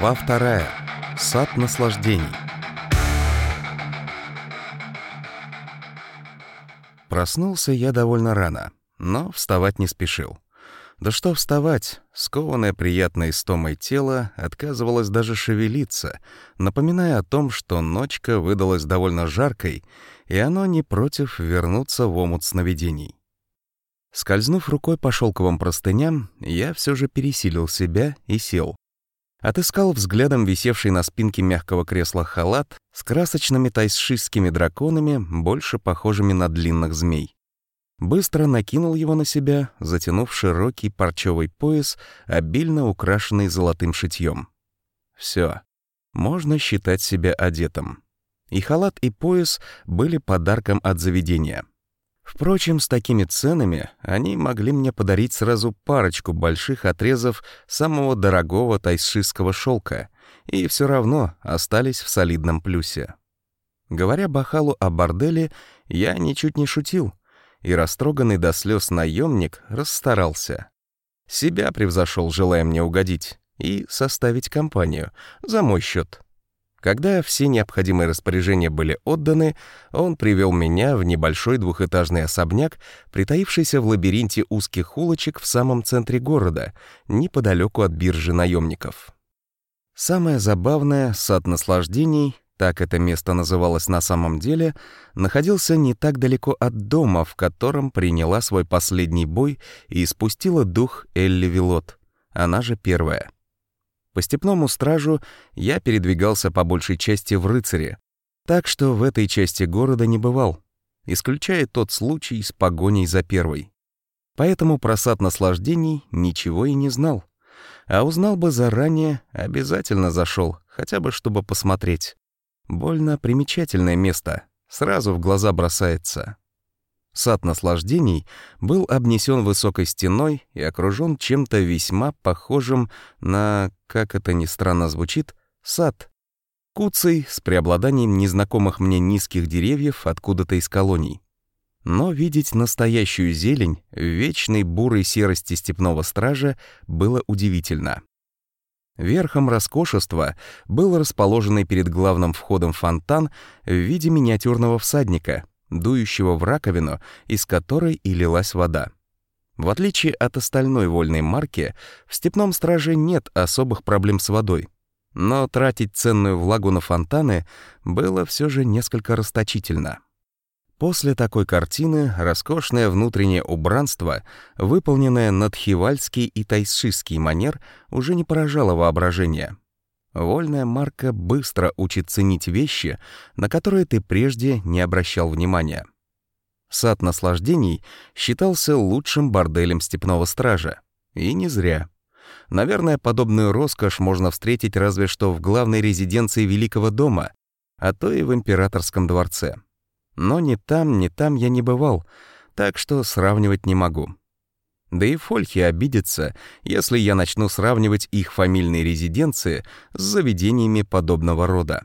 Глава вторая. Сад наслаждений. Проснулся я довольно рано, но вставать не спешил. Да что вставать, скованное приятной истомой тело отказывалось даже шевелиться, напоминая о том, что ночка выдалась довольно жаркой, и оно не против вернуться в омут сновидений. Скользнув рукой по шелковым простыням, я все же пересилил себя и сел. Отыскал взглядом висевший на спинке мягкого кресла халат с красочными тайсшистскими драконами, больше похожими на длинных змей. Быстро накинул его на себя, затянув широкий парчевый пояс, обильно украшенный золотым шитьем. Все, можно считать себя одетым. И халат, и пояс были подарком от заведения. Впрочем, с такими ценами они могли мне подарить сразу парочку больших отрезов самого дорогого тайшистского шелка и все равно остались в солидном плюсе. Говоря Бахалу о борделе, я ничуть не шутил, и растроганный до слез наемник расстарался. Себя превзошел, желая мне угодить, и составить компанию за мой счет. Когда все необходимые распоряжения были отданы, он привел меня в небольшой двухэтажный особняк, притаившийся в лабиринте узких улочек в самом центре города, неподалеку от биржи наемников. Самое забавное, сад наслаждений, так это место называлось на самом деле, находился не так далеко от дома, в котором приняла свой последний бой и испустила дух Элли Вилот, она же первая — по степному стражу я передвигался по большей части в рыцаре, так что в этой части города не бывал, исключая тот случай с погоней за первой. Поэтому про сад наслаждений ничего и не знал. А узнал бы заранее, обязательно зашел, хотя бы чтобы посмотреть. Больно примечательное место, сразу в глаза бросается. Сад наслаждений был обнесен высокой стеной и окружен чем-то весьма похожим на, как это ни странно звучит, сад. Куцый, с преобладанием незнакомых мне низких деревьев откуда-то из колоний. Но видеть настоящую зелень в вечной бурой серости степного стража было удивительно. Верхом роскошества был расположенный перед главным входом фонтан в виде миниатюрного всадника — дующего в раковину, из которой и лилась вода. В отличие от остальной вольной марки, в степном страже нет особых проблем с водой. Но тратить ценную влагу на фонтаны было все же несколько расточительно. После такой картины роскошное внутреннее убранство, выполненное на тхивальский и тайшистский манер, уже не поражало воображение. Вольная марка быстро учит ценить вещи, на которые ты прежде не обращал внимания. Сад наслаждений считался лучшим борделем степного стража. И не зря. Наверное, подобную роскошь можно встретить разве что в главной резиденции Великого дома, а то и в императорском дворце. Но ни там, ни там я не бывал, так что сравнивать не могу. Да и фольхи обидятся, если я начну сравнивать их фамильные резиденции с заведениями подобного рода.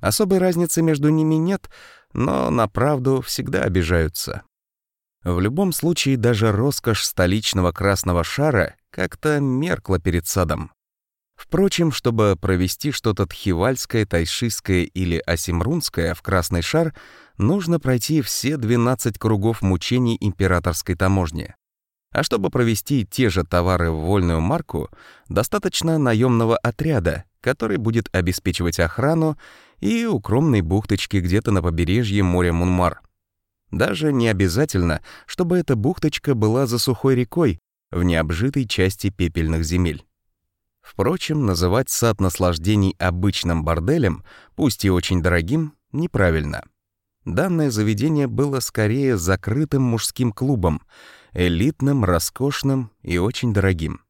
Особой разницы между ними нет, но на правду всегда обижаются. В любом случае, даже роскошь столичного красного шара как-то меркла перед садом. Впрочем, чтобы провести что-то тхивальское, тайшистское или асимрунское в красный шар, нужно пройти все 12 кругов мучений императорской таможни. А чтобы провести те же товары в вольную марку, достаточно наемного отряда, который будет обеспечивать охрану и укромной бухточки где-то на побережье моря Мунмар. Даже не обязательно, чтобы эта бухточка была за сухой рекой в необжитой части пепельных земель. Впрочем, называть сад наслаждений обычным борделем, пусть и очень дорогим, неправильно. Данное заведение было скорее закрытым мужским клубом — элитным, роскошным и очень дорогим.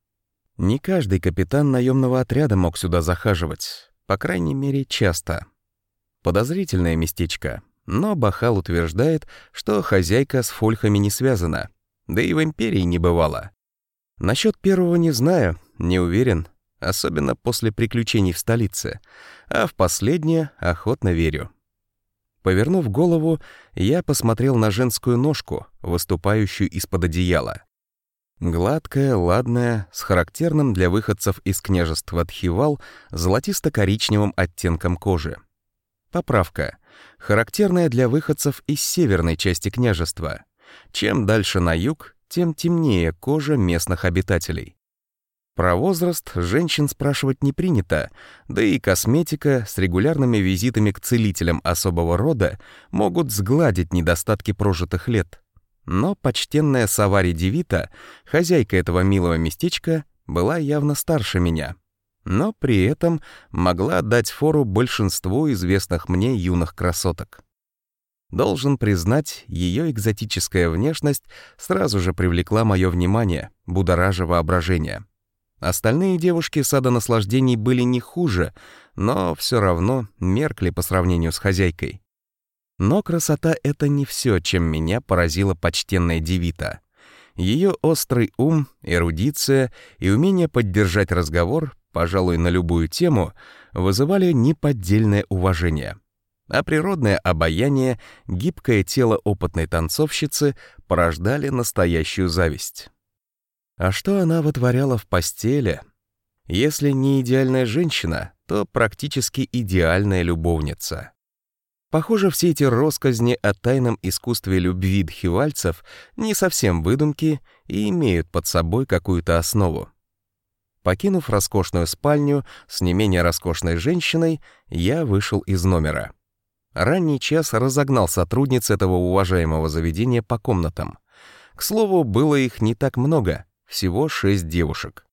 Не каждый капитан наемного отряда мог сюда захаживать, по крайней мере, часто. Подозрительное местечко, но Бахал утверждает, что хозяйка с фольхами не связана, да и в империи не бывало. Насчет первого не знаю, не уверен, особенно после приключений в столице, а в последнее охотно верю. Повернув голову, я посмотрел на женскую ножку, выступающую из-под одеяла. Гладкая, ладная, с характерным для выходцев из княжества Тхивал золотисто-коричневым оттенком кожи. Поправка. Характерная для выходцев из северной части княжества. Чем дальше на юг, тем темнее кожа местных обитателей. Про возраст женщин спрашивать не принято, да и косметика с регулярными визитами к целителям особого рода могут сгладить недостатки прожитых лет. Но почтенная Савари Девита, хозяйка этого милого местечка, была явно старше меня. Но при этом могла дать фору большинству известных мне юных красоток. Должен признать, ее экзотическая внешность сразу же привлекла мое внимание, будоража воображение. Остальные девушки сада наслаждений были не хуже, но все равно меркли по сравнению с хозяйкой. Но красота — это не все, чем меня поразила почтенная девита. Ее острый ум, эрудиция и умение поддержать разговор, пожалуй, на любую тему, вызывали неподдельное уважение — а природное обаяние, гибкое тело опытной танцовщицы порождали настоящую зависть. А что она вытворяла в постели? Если не идеальная женщина, то практически идеальная любовница. Похоже, все эти россказни о тайном искусстве любви дхивальцев не совсем выдумки и имеют под собой какую-то основу. Покинув роскошную спальню с не менее роскошной женщиной, я вышел из номера. Ранний час разогнал сотрудниц этого уважаемого заведения по комнатам. К слову, было их не так много, всего шесть девушек.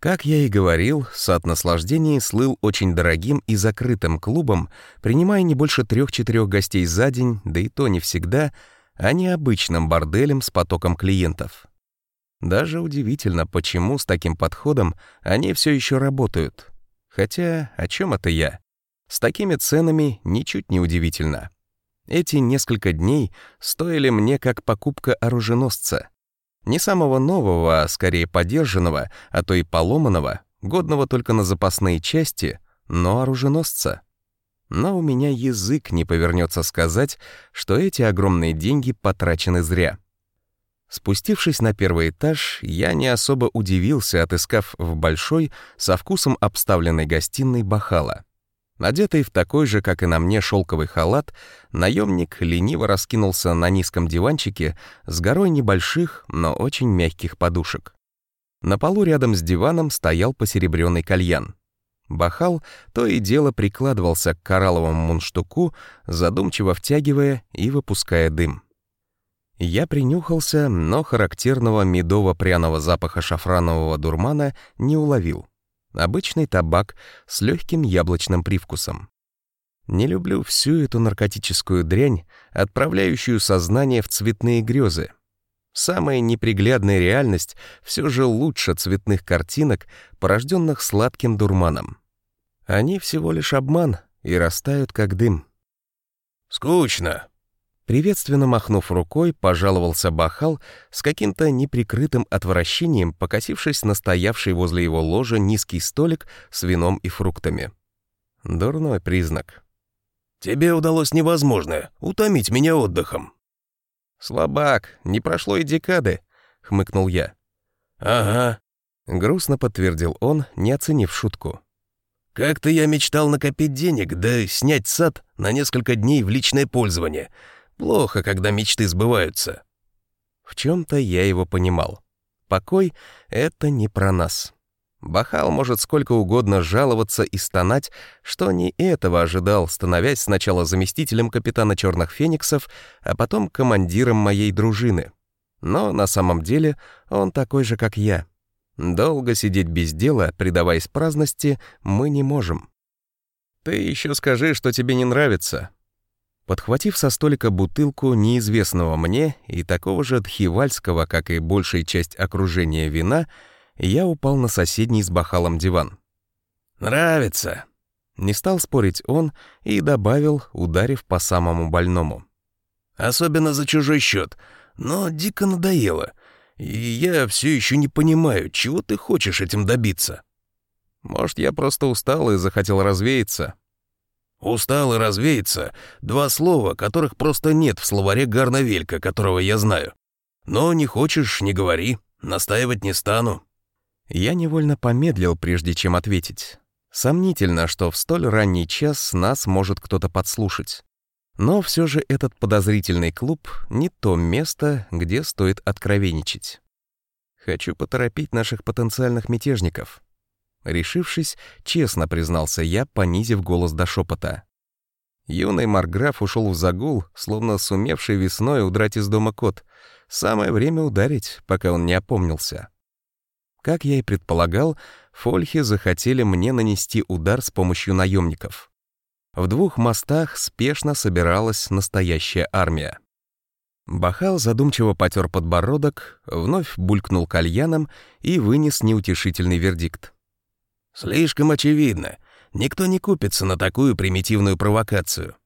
Как я и говорил, сад наслаждений слыл очень дорогим и закрытым клубом, принимая не больше трех-четырех гостей за день, да и то не всегда, а не обычным борделем с потоком клиентов. Даже удивительно, почему с таким подходом они все еще работают. Хотя о чем это я? С такими ценами ничуть не удивительно. Эти несколько дней стоили мне как покупка оруженосца. Не самого нового, а скорее подержанного, а то и поломанного, годного только на запасные части, но оруженосца. Но у меня язык не повернется сказать, что эти огромные деньги потрачены зря. Спустившись на первый этаж, я не особо удивился, отыскав в большой, со вкусом обставленной гостиной бахала. Одетый в такой же, как и на мне, шелковый халат, наемник лениво раскинулся на низком диванчике с горой небольших, но очень мягких подушек. На полу рядом с диваном стоял посеребренный кальян. Бахал то и дело прикладывался к коралловому мундштуку, задумчиво втягивая и выпуская дым. Я принюхался, но характерного медово-пряного запаха шафранового дурмана не уловил. Обычный табак с легким яблочным привкусом. Не люблю всю эту наркотическую дрянь, отправляющую сознание в цветные грезы. Самая неприглядная реальность все же лучше цветных картинок, порожденных сладким дурманом. Они всего лишь обман и растают, как дым. «Скучно», Приветственно махнув рукой, пожаловался Бахал с каким-то неприкрытым отвращением, покосившись на стоявший возле его ложа низкий столик с вином и фруктами. Дурной признак. «Тебе удалось невозможное — утомить меня отдыхом». «Слабак, не прошло и декады», — хмыкнул я. «Ага», — грустно подтвердил он, не оценив шутку. «Как-то я мечтал накопить денег, да снять сад на несколько дней в личное пользование — Плохо, когда мечты сбываются. В чем-то я его понимал. Покой — это не про нас. Бахал может сколько угодно жаловаться и стонать, что не этого ожидал, становясь сначала заместителем капитана Черных Фениксов, а потом командиром моей дружины. Но на самом деле он такой же, как я. Долго сидеть без дела, предаваясь праздности, мы не можем. «Ты еще скажи, что тебе не нравится», Подхватив со столика бутылку неизвестного мне и такого же дхивальского, как и большая часть окружения вина, я упал на соседний с бахалом диван. «Нравится!» Не стал спорить он и добавил, ударив по самому больному. «Особенно за чужой счет, но дико надоело, и я все еще не понимаю, чего ты хочешь этим добиться». «Может, я просто устал и захотел развеяться», «Устал и развеется» — два слова, которых просто нет в словаре Гарнавелька, которого я знаю. Но не хочешь — не говори. Настаивать не стану». Я невольно помедлил, прежде чем ответить. Сомнительно, что в столь ранний час нас может кто-то подслушать. Но все же этот подозрительный клуб — не то место, где стоит откровенничать. Хочу поторопить наших потенциальных мятежников. Решившись, честно признался я, понизив голос до шепота. Юный Марграф ушел в загул, словно сумевший весной удрать из дома кот. Самое время ударить, пока он не опомнился. Как я и предполагал, фольхи захотели мне нанести удар с помощью наемников. В двух мостах спешно собиралась настоящая армия. Бахал задумчиво потер подбородок, вновь булькнул кальяном и вынес неутешительный вердикт. «Слишком очевидно. Никто не купится на такую примитивную провокацию».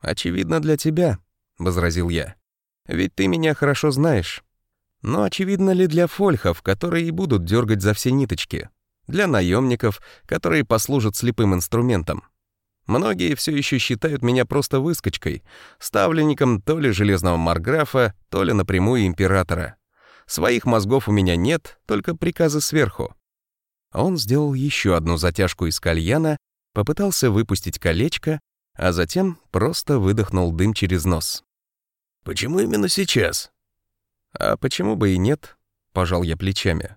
«Очевидно для тебя», — возразил я. «Ведь ты меня хорошо знаешь. Но очевидно ли для фольхов, которые и будут дергать за все ниточки? Для наемников, которые послужат слепым инструментом? Многие все еще считают меня просто выскочкой, ставленником то ли железного марграфа, то ли напрямую императора. Своих мозгов у меня нет, только приказы сверху. Он сделал еще одну затяжку из кальяна, попытался выпустить колечко, а затем просто выдохнул дым через нос. «Почему именно сейчас?» «А почему бы и нет?» — пожал я плечами.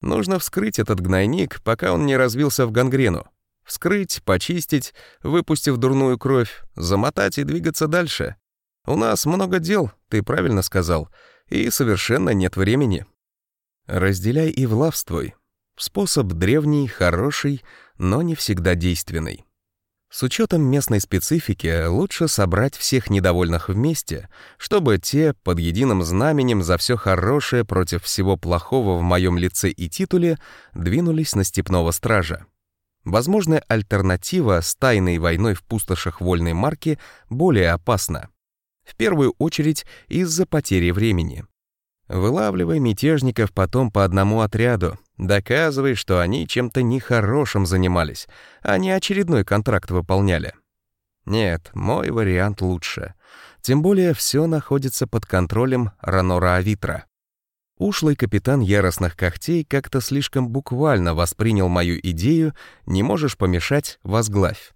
«Нужно вскрыть этот гнойник, пока он не развился в гангрену. Вскрыть, почистить, выпустив дурную кровь, замотать и двигаться дальше. У нас много дел, ты правильно сказал, и совершенно нет времени. Разделяй и влавствуй. Способ древний, хороший, но не всегда действенный. С учетом местной специфики лучше собрать всех недовольных вместе, чтобы те под единым знаменем за все хорошее против всего плохого в моем лице и титуле двинулись на степного стража. Возможная альтернатива с тайной войной в пустошах вольной марки более опасна. В первую очередь из-за потери времени. Вылавливай мятежников потом по одному отряду, доказывай, что они чем-то нехорошим занимались, а не очередной контракт выполняли. Нет, мой вариант лучше. Тем более все находится под контролем Ранора Авитра. Ушлый капитан яростных когтей как-то слишком буквально воспринял мою идею «не можешь помешать, возглавь».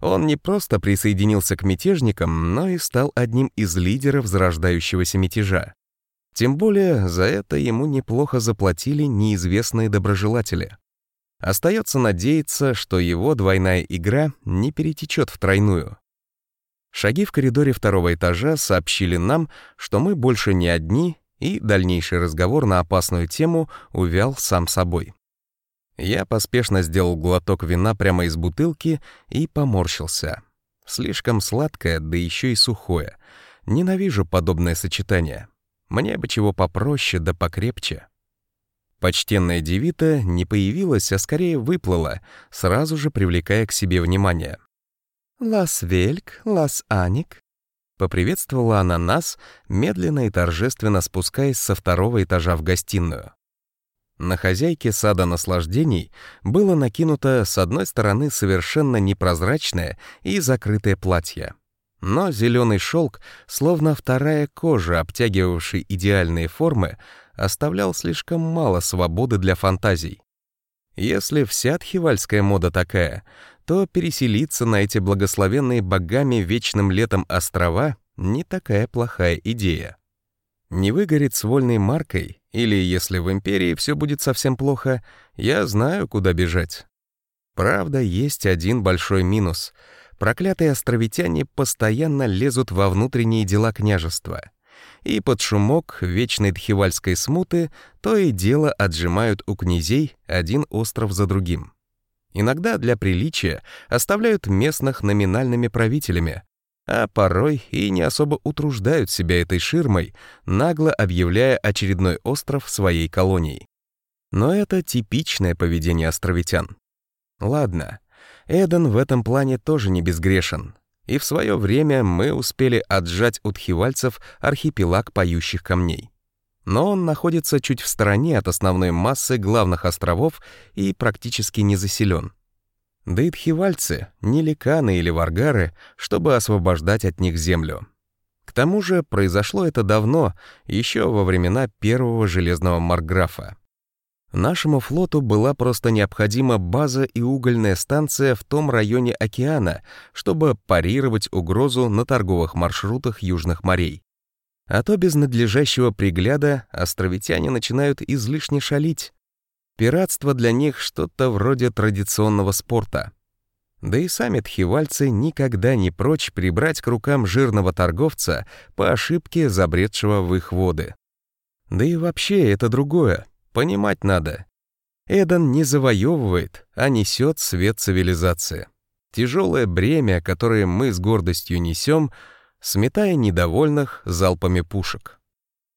Он не просто присоединился к мятежникам, но и стал одним из лидеров зарождающегося мятежа. Тем более за это ему неплохо заплатили неизвестные доброжелатели. Остается надеяться, что его двойная игра не перетечет в тройную. Шаги в коридоре второго этажа сообщили нам, что мы больше не одни и дальнейший разговор на опасную тему увял сам собой. Я поспешно сделал глоток вина прямо из бутылки и поморщился. Слишком сладкое, да еще и сухое. Ненавижу подобное сочетание. Мне бы чего попроще да покрепче. Почтенная девита не появилась, а скорее выплыла, сразу же привлекая к себе внимание. «Лас Вельк, Лас Аник, Поприветствовала она нас, медленно и торжественно спускаясь со второго этажа в гостиную. На хозяйке сада наслаждений было накинуто с одной стороны совершенно непрозрачное и закрытое платье. Но зеленый шелк, словно вторая кожа, обтягивавший идеальные формы, оставлял слишком мало свободы для фантазий. Если вся тхивальская мода такая, то переселиться на эти благословенные богами вечным летом острова не такая плохая идея. Не выгорит с вольной маркой, или если в империи все будет совсем плохо, я знаю, куда бежать. Правда, есть один большой минус. Проклятые островитяне постоянно лезут во внутренние дела княжества. И под шумок вечной дхивальской смуты то и дело отжимают у князей один остров за другим. Иногда для приличия оставляют местных номинальными правителями, а порой и не особо утруждают себя этой ширмой, нагло объявляя очередной остров своей колонией. Но это типичное поведение островитян. Ладно, Эден в этом плане тоже не безгрешен, и в свое время мы успели отжать у тхивальцев архипелаг поющих камней но он находится чуть в стороне от основной массы главных островов и практически не заселен. Да и тхивальцы — не ликаны или варгары, чтобы освобождать от них землю. К тому же произошло это давно, еще во времена первого железного марграфа. Нашему флоту была просто необходима база и угольная станция в том районе океана, чтобы парировать угрозу на торговых маршрутах южных морей. А то без надлежащего пригляда островитяне начинают излишне шалить. Пиратство для них что-то вроде традиционного спорта. Да и сами тхивальцы никогда не прочь прибрать к рукам жирного торговца по ошибке забредшего в их воды. Да и вообще это другое, понимать надо. Эдан не завоевывает, а несет свет цивилизации. Тяжелое бремя, которое мы с гордостью несем, сметая недовольных залпами пушек.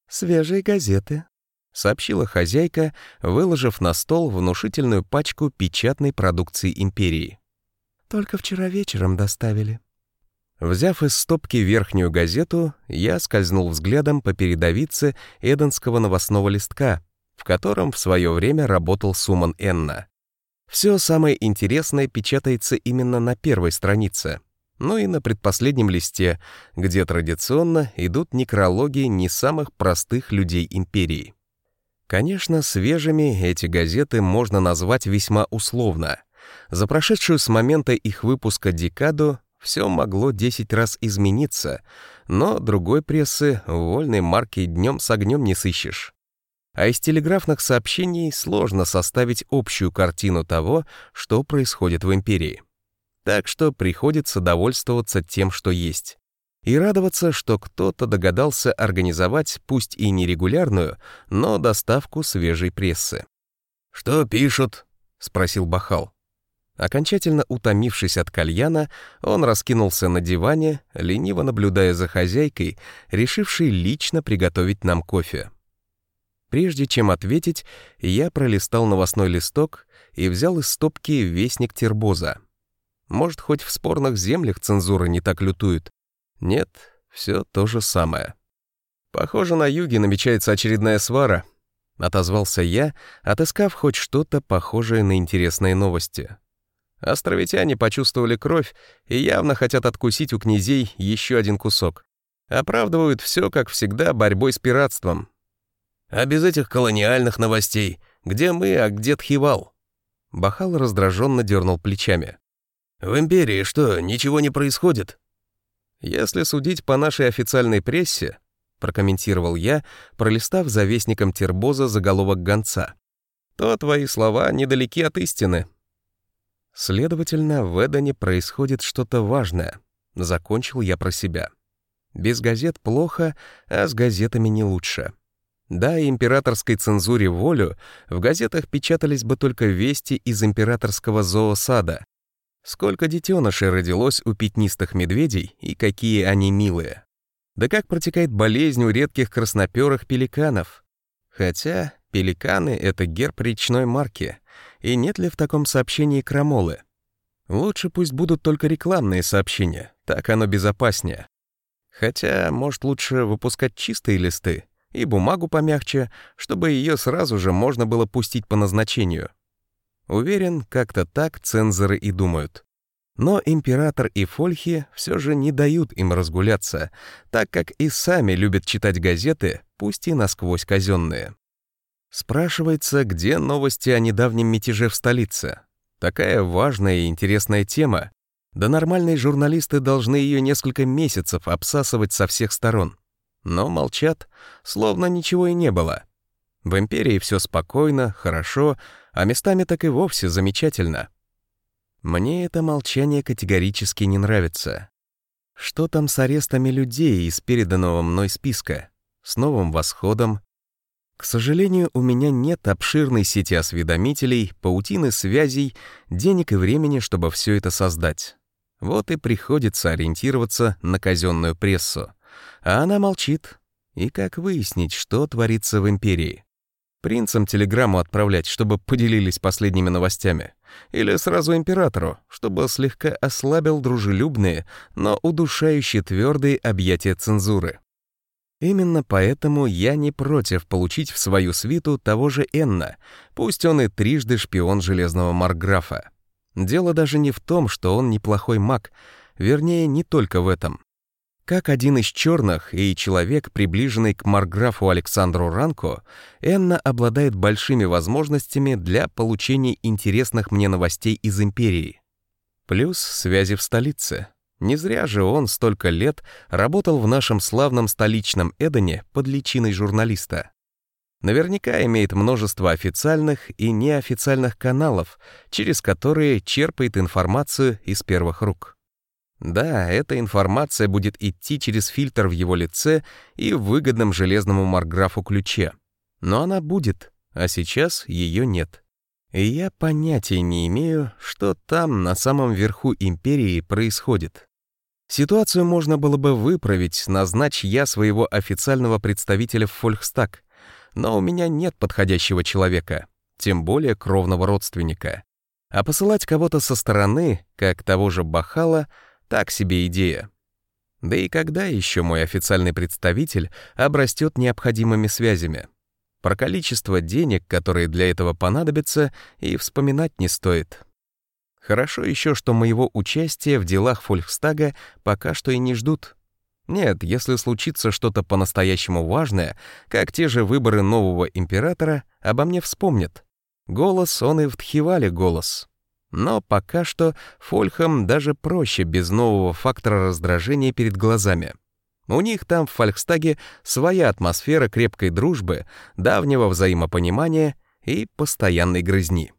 «Свежие газеты», — сообщила хозяйка, выложив на стол внушительную пачку печатной продукции империи. Только вчера вечером доставили». Взяв из стопки верхнюю газету, я скользнул взглядом по передовице Эденского новостного листка, в котором в свое время работал Суман Энна. Все самое интересное печатается именно на первой странице, ну и на предпоследнем листе, где традиционно идут некрологи не самых простых людей империи. Конечно, свежими эти газеты можно назвать весьма условно — за прошедшую с момента их выпуска декаду все могло 10 раз измениться, но другой прессы вольной марки днем с огнем не сыщешь. А из телеграфных сообщений сложно составить общую картину того, что происходит в империи. Так что приходится довольствоваться тем, что есть. И радоваться, что кто-то догадался организовать пусть и нерегулярную, но доставку свежей прессы. «Что пишут?» — спросил Бахал. Окончательно утомившись от кальяна, он раскинулся на диване, лениво наблюдая за хозяйкой, решившей лично приготовить нам кофе. Прежде чем ответить, я пролистал новостной листок и взял из стопки вестник Тербоза. Может, хоть в спорных землях цензура не так лютует? Нет, все то же самое. Похоже, на юге намечается очередная свара, отозвался я, отыскав хоть что-то похожее на интересные новости. Островитяне почувствовали кровь и явно хотят откусить у князей еще один кусок. Оправдывают все, как всегда, борьбой с пиратством. А без этих колониальных новостей, где мы, а где Тхивал? Бахал раздраженно дернул плечами. В империи что, ничего не происходит? Если судить по нашей официальной прессе, прокомментировал я, пролистав за вестником Тербоза заголовок гонца, то твои слова недалеки от истины. Следовательно, в Эдане происходит что-то важное. Закончил я про себя. Без газет плохо, а с газетами не лучше. Да, императорской цензуре волю в газетах печатались бы только вести из императорского зоосада. Сколько детенышей родилось у пятнистых медведей и какие они милые. Да как протекает болезнь у редких красноперых пеликанов. Хотя пеликаны — это герб речной марки — и нет ли в таком сообщении крамолы. Лучше пусть будут только рекламные сообщения, так оно безопаснее. Хотя, может, лучше выпускать чистые листы и бумагу помягче, чтобы ее сразу же можно было пустить по назначению. Уверен, как-то так цензоры и думают. Но император и Фольхи все же не дают им разгуляться, так как и сами любят читать газеты, пусть и насквозь казенные. Спрашивается, где новости о недавнем мятеже в столице. Такая важная и интересная тема. Да нормальные журналисты должны ее несколько месяцев обсасывать со всех сторон. Но молчат, словно ничего и не было. В империи все спокойно, хорошо, а местами так и вовсе замечательно. Мне это молчание категорически не нравится. Что там с арестами людей из переданного мной списка? С новым восходом, к сожалению, у меня нет обширной сети осведомителей, паутины связей, денег и времени, чтобы все это создать. Вот и приходится ориентироваться на казенную прессу. А она молчит. И как выяснить, что творится в империи? Принцам телеграмму отправлять, чтобы поделились последними новостями? Или сразу императору, чтобы слегка ослабил дружелюбные, но удушающие твердые объятия цензуры? Именно поэтому я не против получить в свою свиту того же Энна, пусть он и трижды шпион Железного Марграфа. Дело даже не в том, что он неплохой маг, вернее, не только в этом. Как один из черных и человек, приближенный к Марграфу Александру Ранко, Энна обладает большими возможностями для получения интересных мне новостей из Империи. Плюс связи в столице. Не зря же он столько лет работал в нашем славном столичном Эдене под личиной журналиста. Наверняка имеет множество официальных и неофициальных каналов, через которые черпает информацию из первых рук. Да, эта информация будет идти через фильтр в его лице и в выгодном железному марграфу ключе. Но она будет, а сейчас ее нет. И я понятия не имею, что там, на самом верху империи, происходит. Ситуацию можно было бы выправить, назначь я своего официального представителя в Фольхстаг, но у меня нет подходящего человека, тем более кровного родственника. А посылать кого-то со стороны, как того же Бахала, так себе идея. Да и когда еще мой официальный представитель обрастет необходимыми связями? Про количество денег, которые для этого понадобятся, и вспоминать не стоит. Хорошо еще, что моего участия в делах Фолькстага пока что и не ждут. Нет, если случится что-то по-настоящему важное, как те же выборы нового императора, обо мне вспомнят. Голос он и в Тхивале голос. Но пока что Фольхам даже проще без нового фактора раздражения перед глазами. У них там в Фолькстаге своя атмосфера крепкой дружбы, давнего взаимопонимания и постоянной грызни.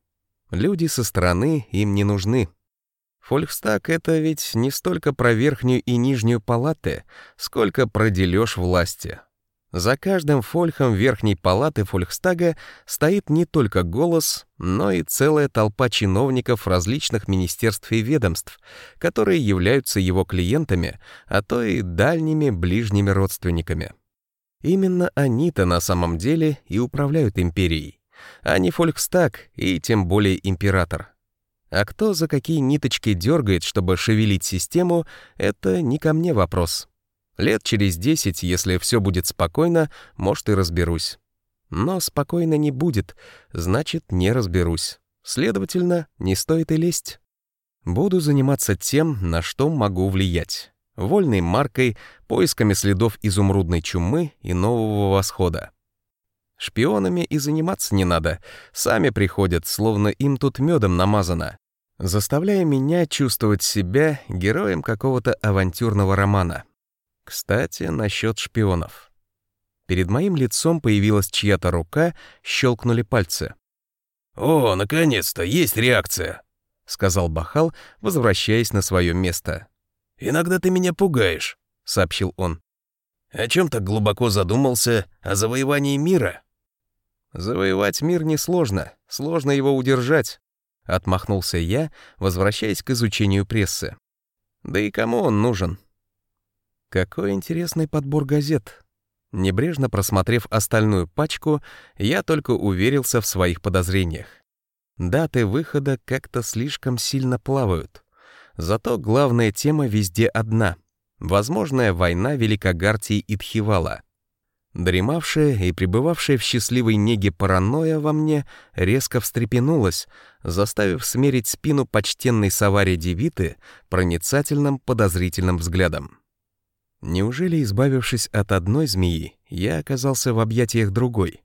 Люди со стороны им не нужны. Фолькстаг — это ведь не столько про верхнюю и нижнюю палаты, сколько про дележ власти. За каждым фольхом верхней палаты Фолькстага стоит не только голос, но и целая толпа чиновников различных министерств и ведомств, которые являются его клиентами, а то и дальними ближними родственниками. Именно они-то на самом деле и управляют империей а не Фолькстаг и тем более император. А кто за какие ниточки дергает, чтобы шевелить систему, это не ко мне вопрос. Лет через десять, если все будет спокойно, может и разберусь. Но спокойно не будет, значит, не разберусь. Следовательно, не стоит и лезть. Буду заниматься тем, на что могу влиять. Вольной маркой, поисками следов изумрудной чумы и нового восхода. Шпионами и заниматься не надо. Сами приходят, словно им тут медом намазано. Заставляя меня чувствовать себя героем какого-то авантюрного романа. Кстати, насчет шпионов. Перед моим лицом появилась чья-то рука, щелкнули пальцы. «О, наконец-то, есть реакция!» — сказал Бахал, возвращаясь на свое место. «Иногда ты меня пугаешь», — сообщил он. «О чем так глубоко задумался? О завоевании мира?» «Завоевать мир несложно, сложно его удержать», — отмахнулся я, возвращаясь к изучению прессы. «Да и кому он нужен?» Какой интересный подбор газет. Небрежно просмотрев остальную пачку, я только уверился в своих подозрениях. Даты выхода как-то слишком сильно плавают. Зато главная тема везде одна — возможная война Великогартии и Тхивала — Дремавшая и пребывавшая в счастливой неге паранойя во мне резко встрепенулась, заставив смерить спину почтенной Савари Девиты проницательным подозрительным взглядом. Неужели, избавившись от одной змеи, я оказался в объятиях другой?